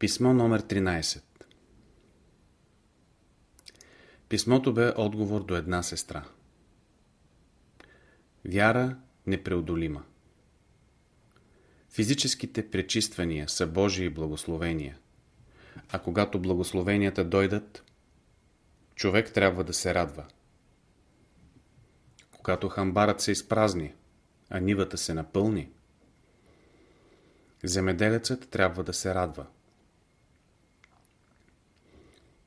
Писмо номер 13 Писмото бе отговор до една сестра. Вяра непреодолима. Физическите пречиствания са Божии благословения, а когато благословенията дойдат, човек трябва да се радва. Когато хамбарът се изпразни, а нивата се напълни, земеделецът трябва да се радва.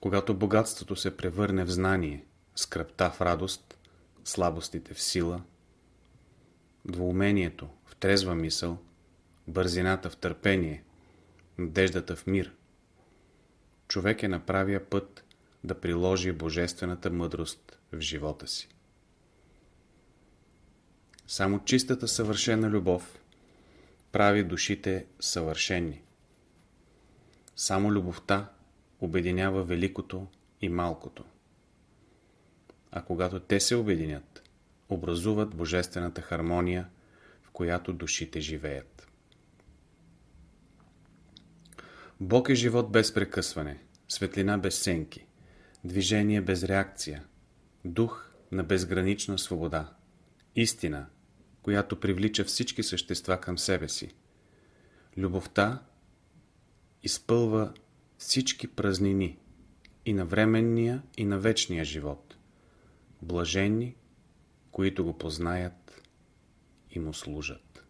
Когато богатството се превърне в знание, скръпта в радост, слабостите в сила, двоумението в трезва мисъл, бързината в търпение, надеждата в мир, човек е на правия път да приложи божествената мъдрост в живота си. Само чистата съвършена любов прави душите съвършенни. Само любовта обединява великото и малкото. А когато те се обединят, образуват божествената хармония, в която душите живеят. Бог е живот без прекъсване, светлина без сенки, движение без реакция, дух на безгранична свобода, истина, която привлича всички същества към себе си. Любовта изпълва всички празнини и на временния и на вечния живот. Блажени, които го познаят и му служат.